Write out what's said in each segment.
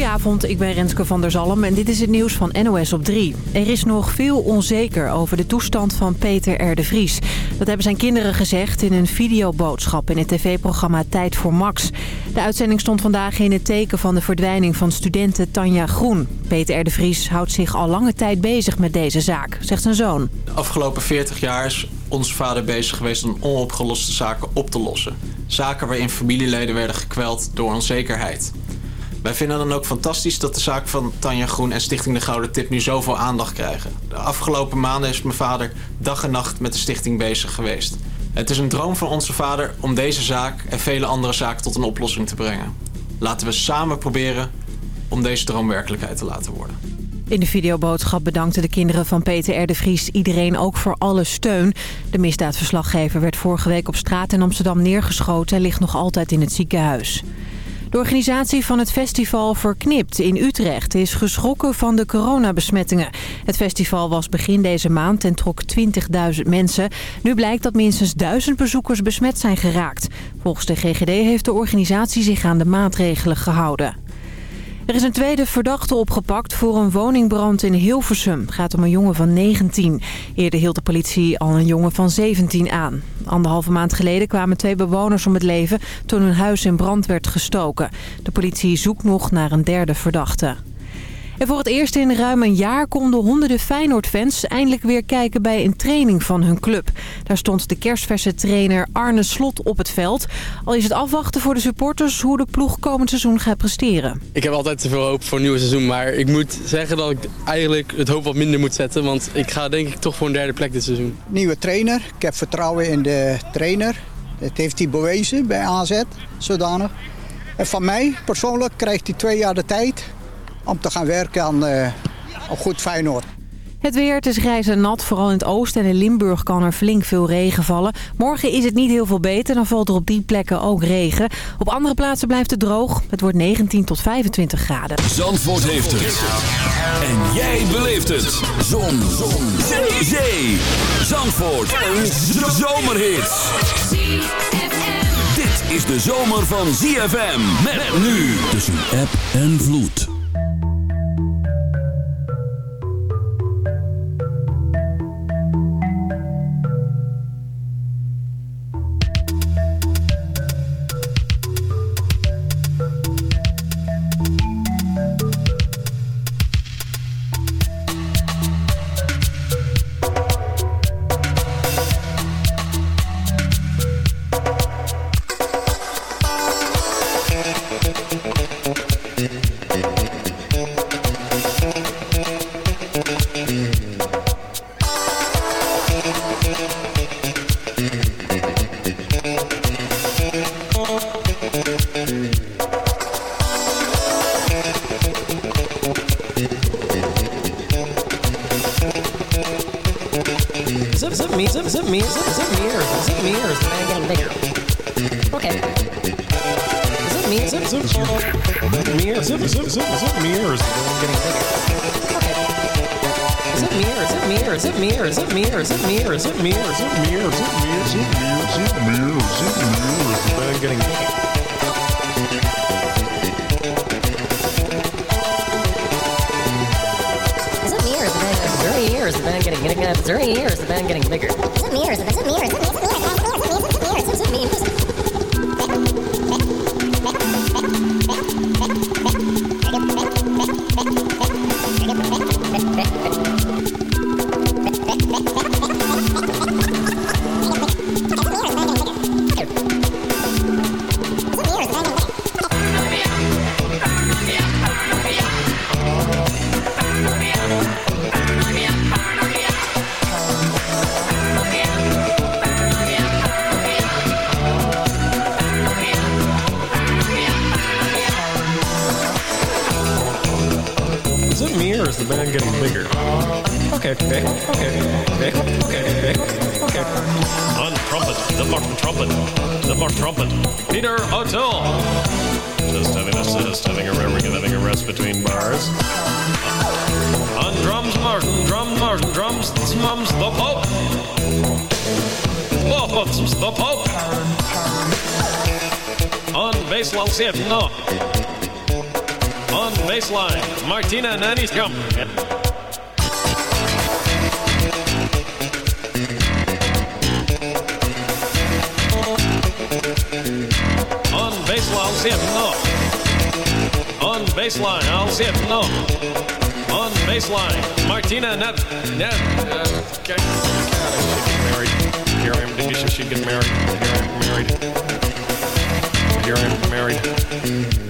Goedenavond, ik ben Renske van der Zalm en dit is het nieuws van NOS op 3. Er is nog veel onzeker over de toestand van Peter R. de Vries. Dat hebben zijn kinderen gezegd in een videoboodschap in het tv-programma Tijd voor Max. De uitzending stond vandaag in het teken van de verdwijning van studenten Tanja Groen. Peter R. de Vries houdt zich al lange tijd bezig met deze zaak, zegt zijn zoon. De afgelopen 40 jaar is onze vader bezig geweest om onopgeloste zaken op te lossen. Zaken waarin familieleden werden gekweld door onzekerheid. Wij vinden dan ook fantastisch dat de zaak van Tanja Groen en Stichting De Gouden Tip nu zoveel aandacht krijgen. De afgelopen maanden is mijn vader dag en nacht met de stichting bezig geweest. Het is een droom van onze vader om deze zaak en vele andere zaken tot een oplossing te brengen. Laten we samen proberen om deze droom werkelijkheid te laten worden. In de videoboodschap bedankten de kinderen van Peter R. de Vries iedereen ook voor alle steun. De misdaadverslaggever werd vorige week op straat in Amsterdam neergeschoten en ligt nog altijd in het ziekenhuis. De organisatie van het festival Verknipt in Utrecht is geschrokken van de coronabesmettingen. Het festival was begin deze maand en trok 20.000 mensen. Nu blijkt dat minstens 1000 bezoekers besmet zijn geraakt. Volgens de GGD heeft de organisatie zich aan de maatregelen gehouden. Er is een tweede verdachte opgepakt voor een woningbrand in Hilversum. Het gaat om een jongen van 19. Eerder hield de politie al een jongen van 17 aan. Anderhalve maand geleden kwamen twee bewoners om het leven toen hun huis in brand werd gestoken. De politie zoekt nog naar een derde verdachte. En voor het eerst in ruim een jaar konden honderden Feyenoord-fans eindelijk weer kijken bij een training van hun club. Daar stond de kerstverse trainer Arne Slot op het veld. Al is het afwachten voor de supporters hoe de ploeg komend seizoen gaat presteren. Ik heb altijd te veel hoop voor een nieuw seizoen, maar ik moet zeggen dat ik eigenlijk het hoop wat minder moet zetten. Want ik ga denk ik toch voor een derde plek dit seizoen. Nieuwe trainer, ik heb vertrouwen in de trainer. Dat heeft hij bewezen bij AZ, zodanig. En van mij persoonlijk krijgt hij twee jaar de tijd om te gaan werken aan, uh, goed Feyenoord. Het weer, het is grijs en nat. Vooral in het oosten en in Limburg kan er flink veel regen vallen. Morgen is het niet heel veel beter. Dan valt er op die plekken ook regen. Op andere plaatsen blijft het droog. Het wordt 19 tot 25 graden. Zandvoort heeft het. En jij beleeft het. Zon. Zon. Zee. Zee. Zandvoort. Een zomerhit. Dit is de zomer van ZFM. Met nu tussen app en vloed. after three years, the band getting bigger. Is it me or is it, is? Nani's come. On baseline, I'll see it, no. On baseline, I'll see it, no. On baseline, Martina get married. Here I am. She get married? Here I am married. Here I am married.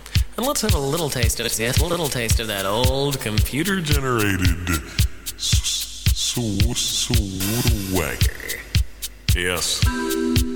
And let's have a little taste of it. Yes, a little taste of that old computer Generated s-. Yes.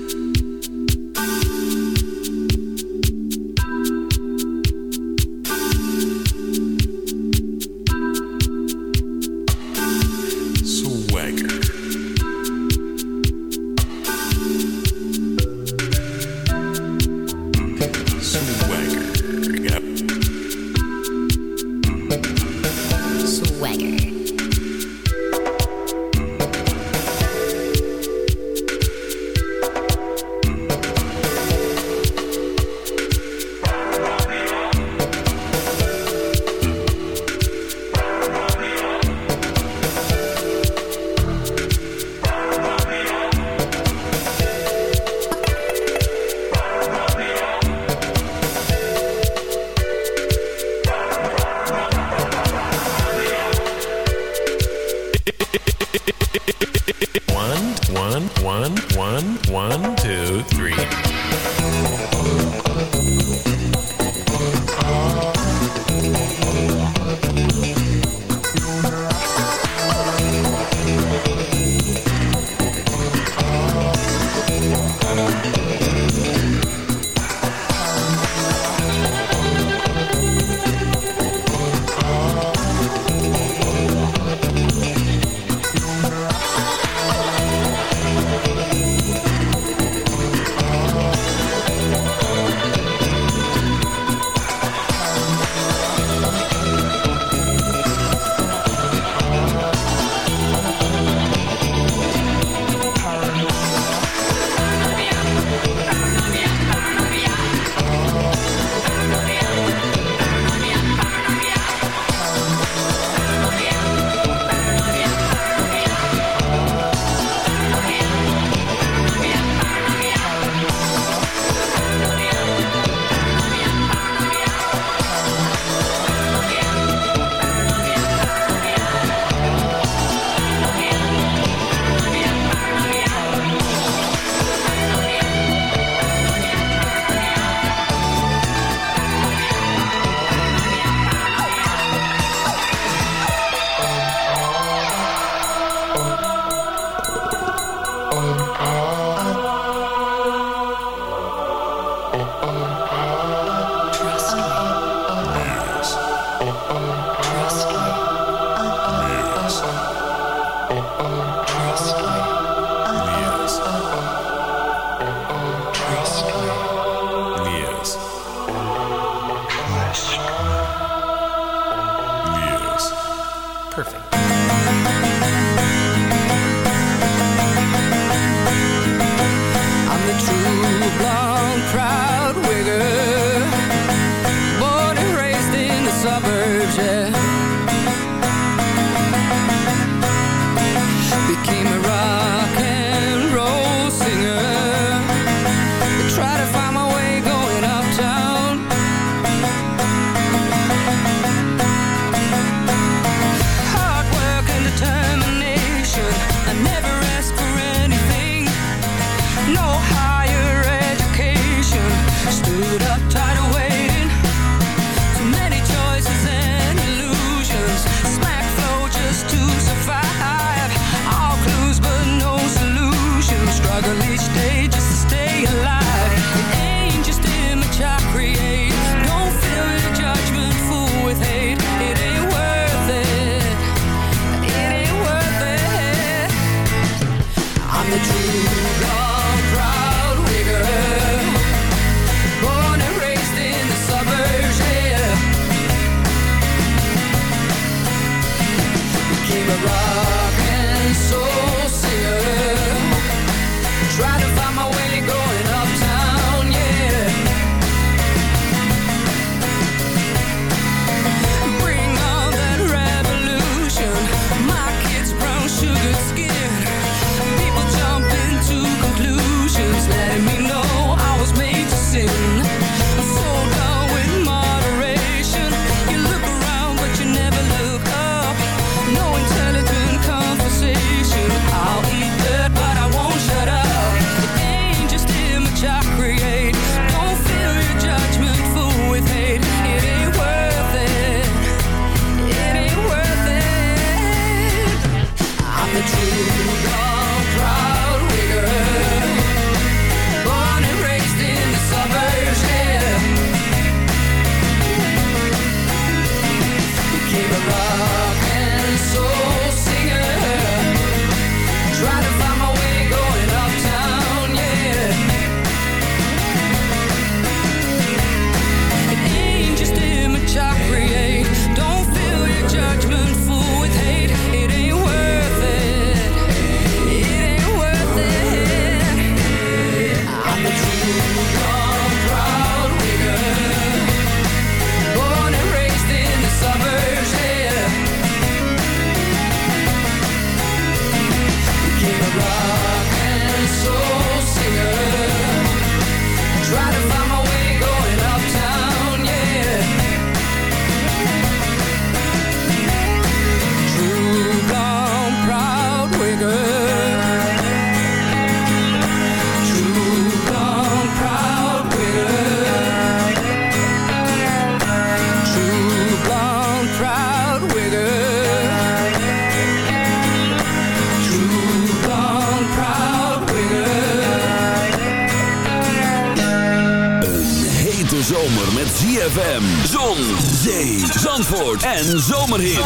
en zomerhit.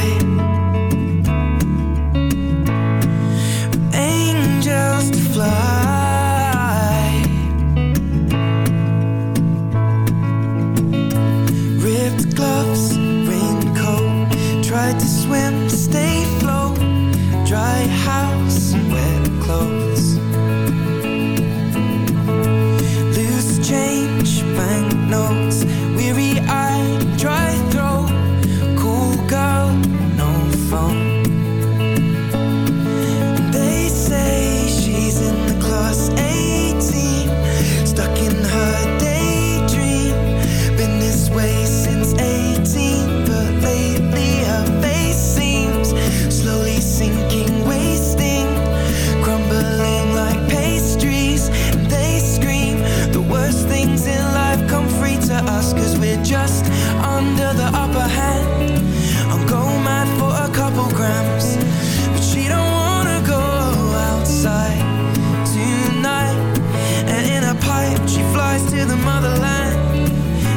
The motherland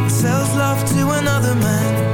and sells love to another man.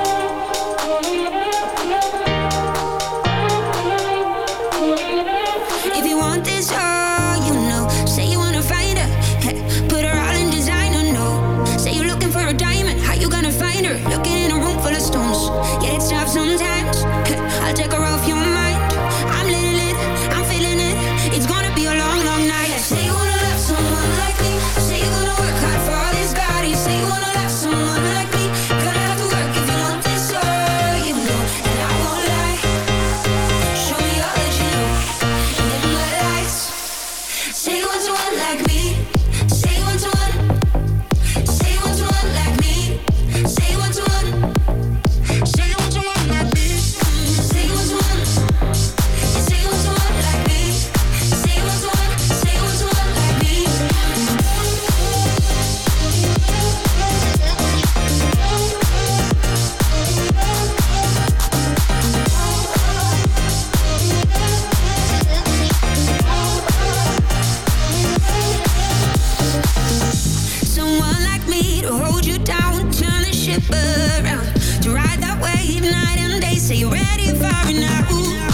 ship around to ride that wave night and day. Say you're ready for it now.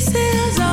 This is all.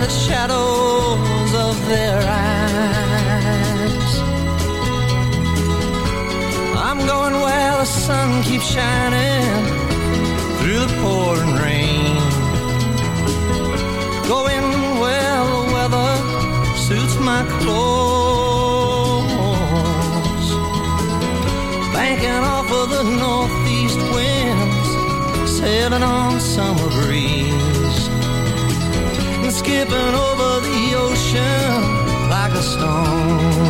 The shadows of their eyes. I'm going where the sun keeps shining through the pouring rain. Going where the weather suits my clothes. Banking off of the northeast winds, sailing on summer breeze. Skipping over the ocean like a stone.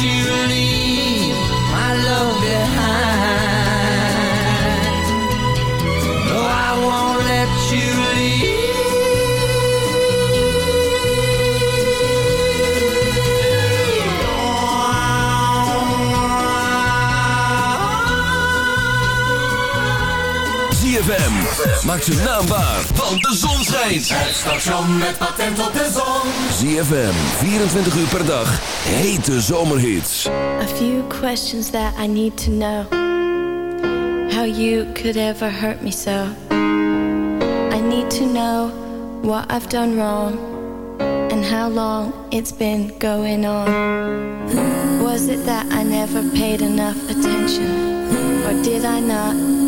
You leave Maak zijn naam waar, want de zon schijnt. Het station met patent op de zon. ZFM, 24 uur per dag. Hete zomerhits. A few questions that I need to know. How you could ever hurt me so. I need to know what I've done wrong. And how long it's been going on. Was it that I never paid enough attention? Or did I not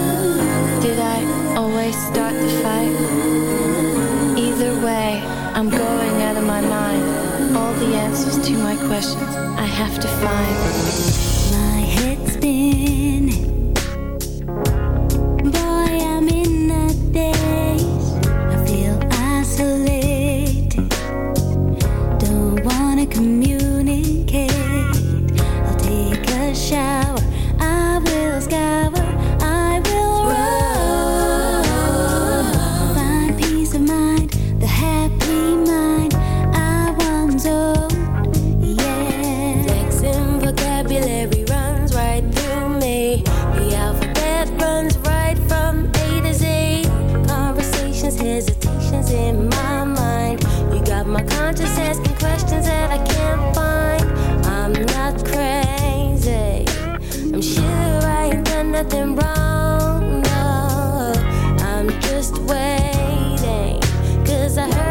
Did I always start the fight? Either way, I'm going out of my mind. All the answers to my questions I have to find. My head's spinning. Hesitations in my mind. You got my conscience asking questions that I can't find. I'm not crazy. I'm sure I ain't done nothing wrong. No, I'm just waiting. Cause I heard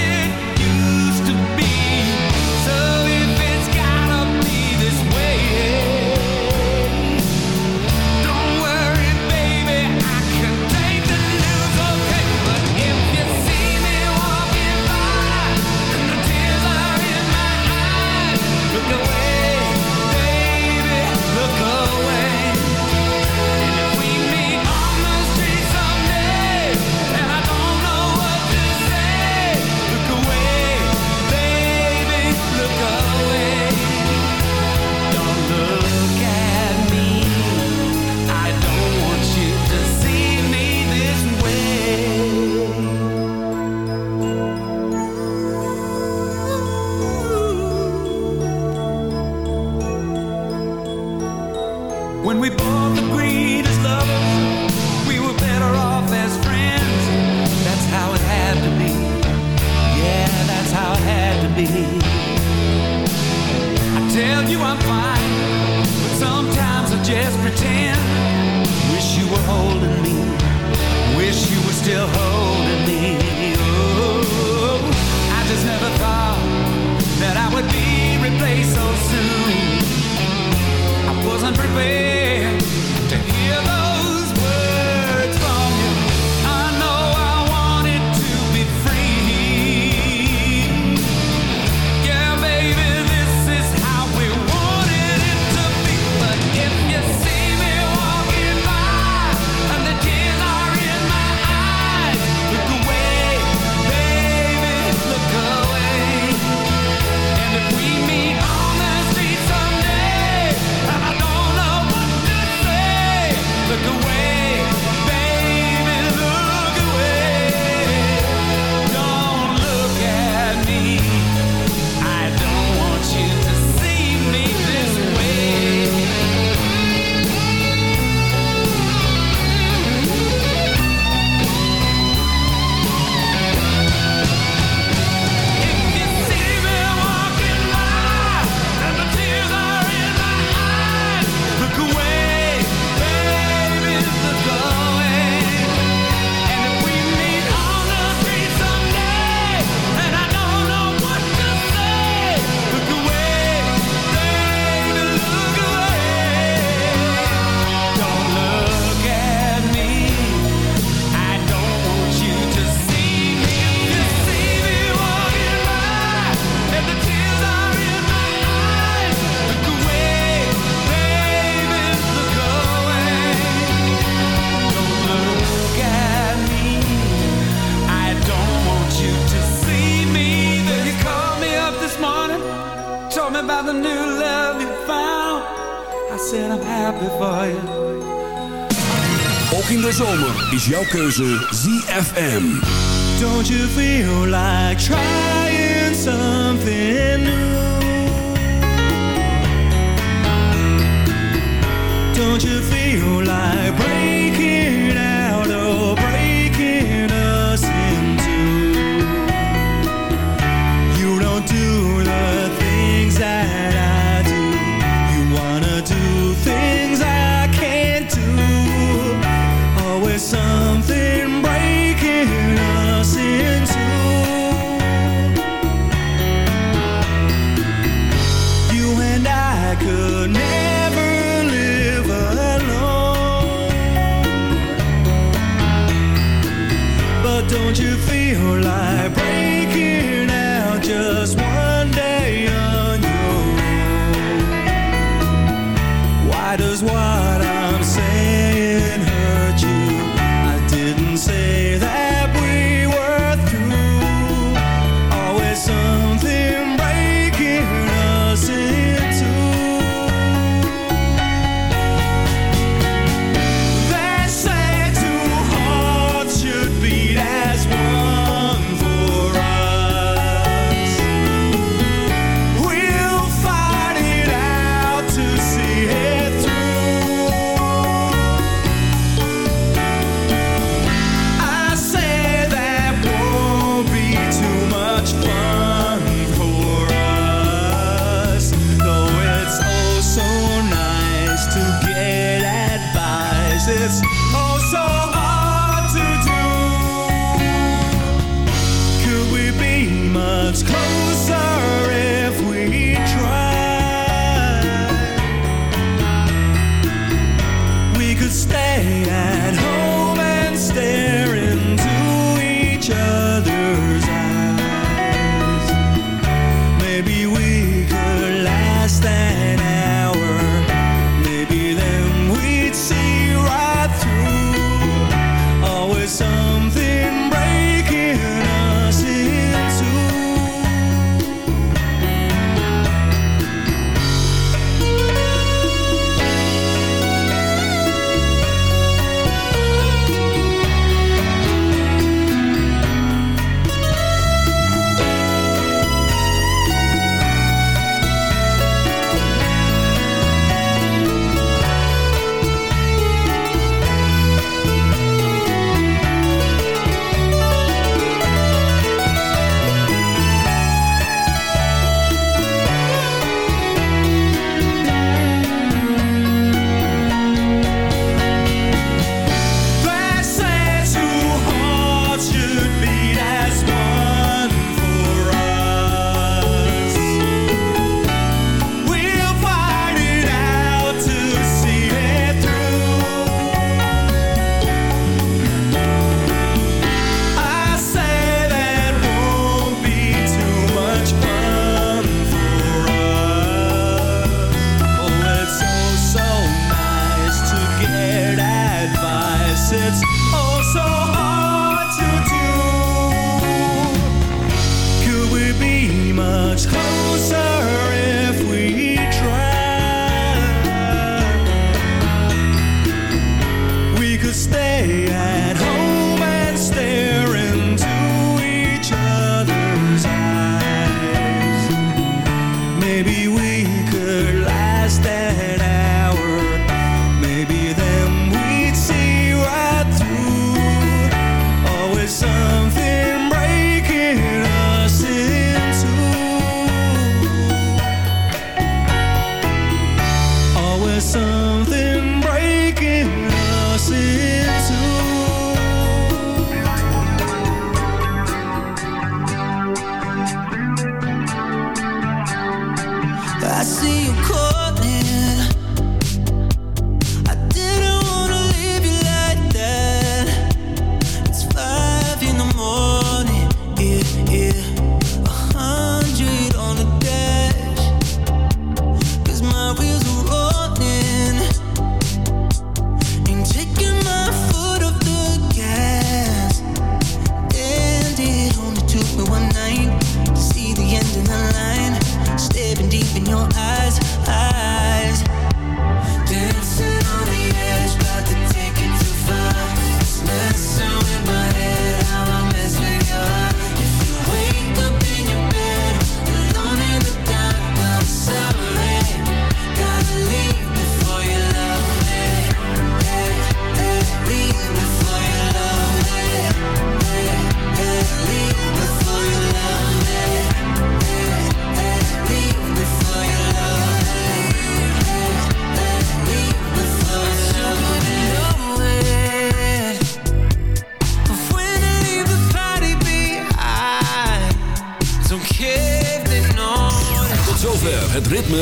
jouw keuze ZFM.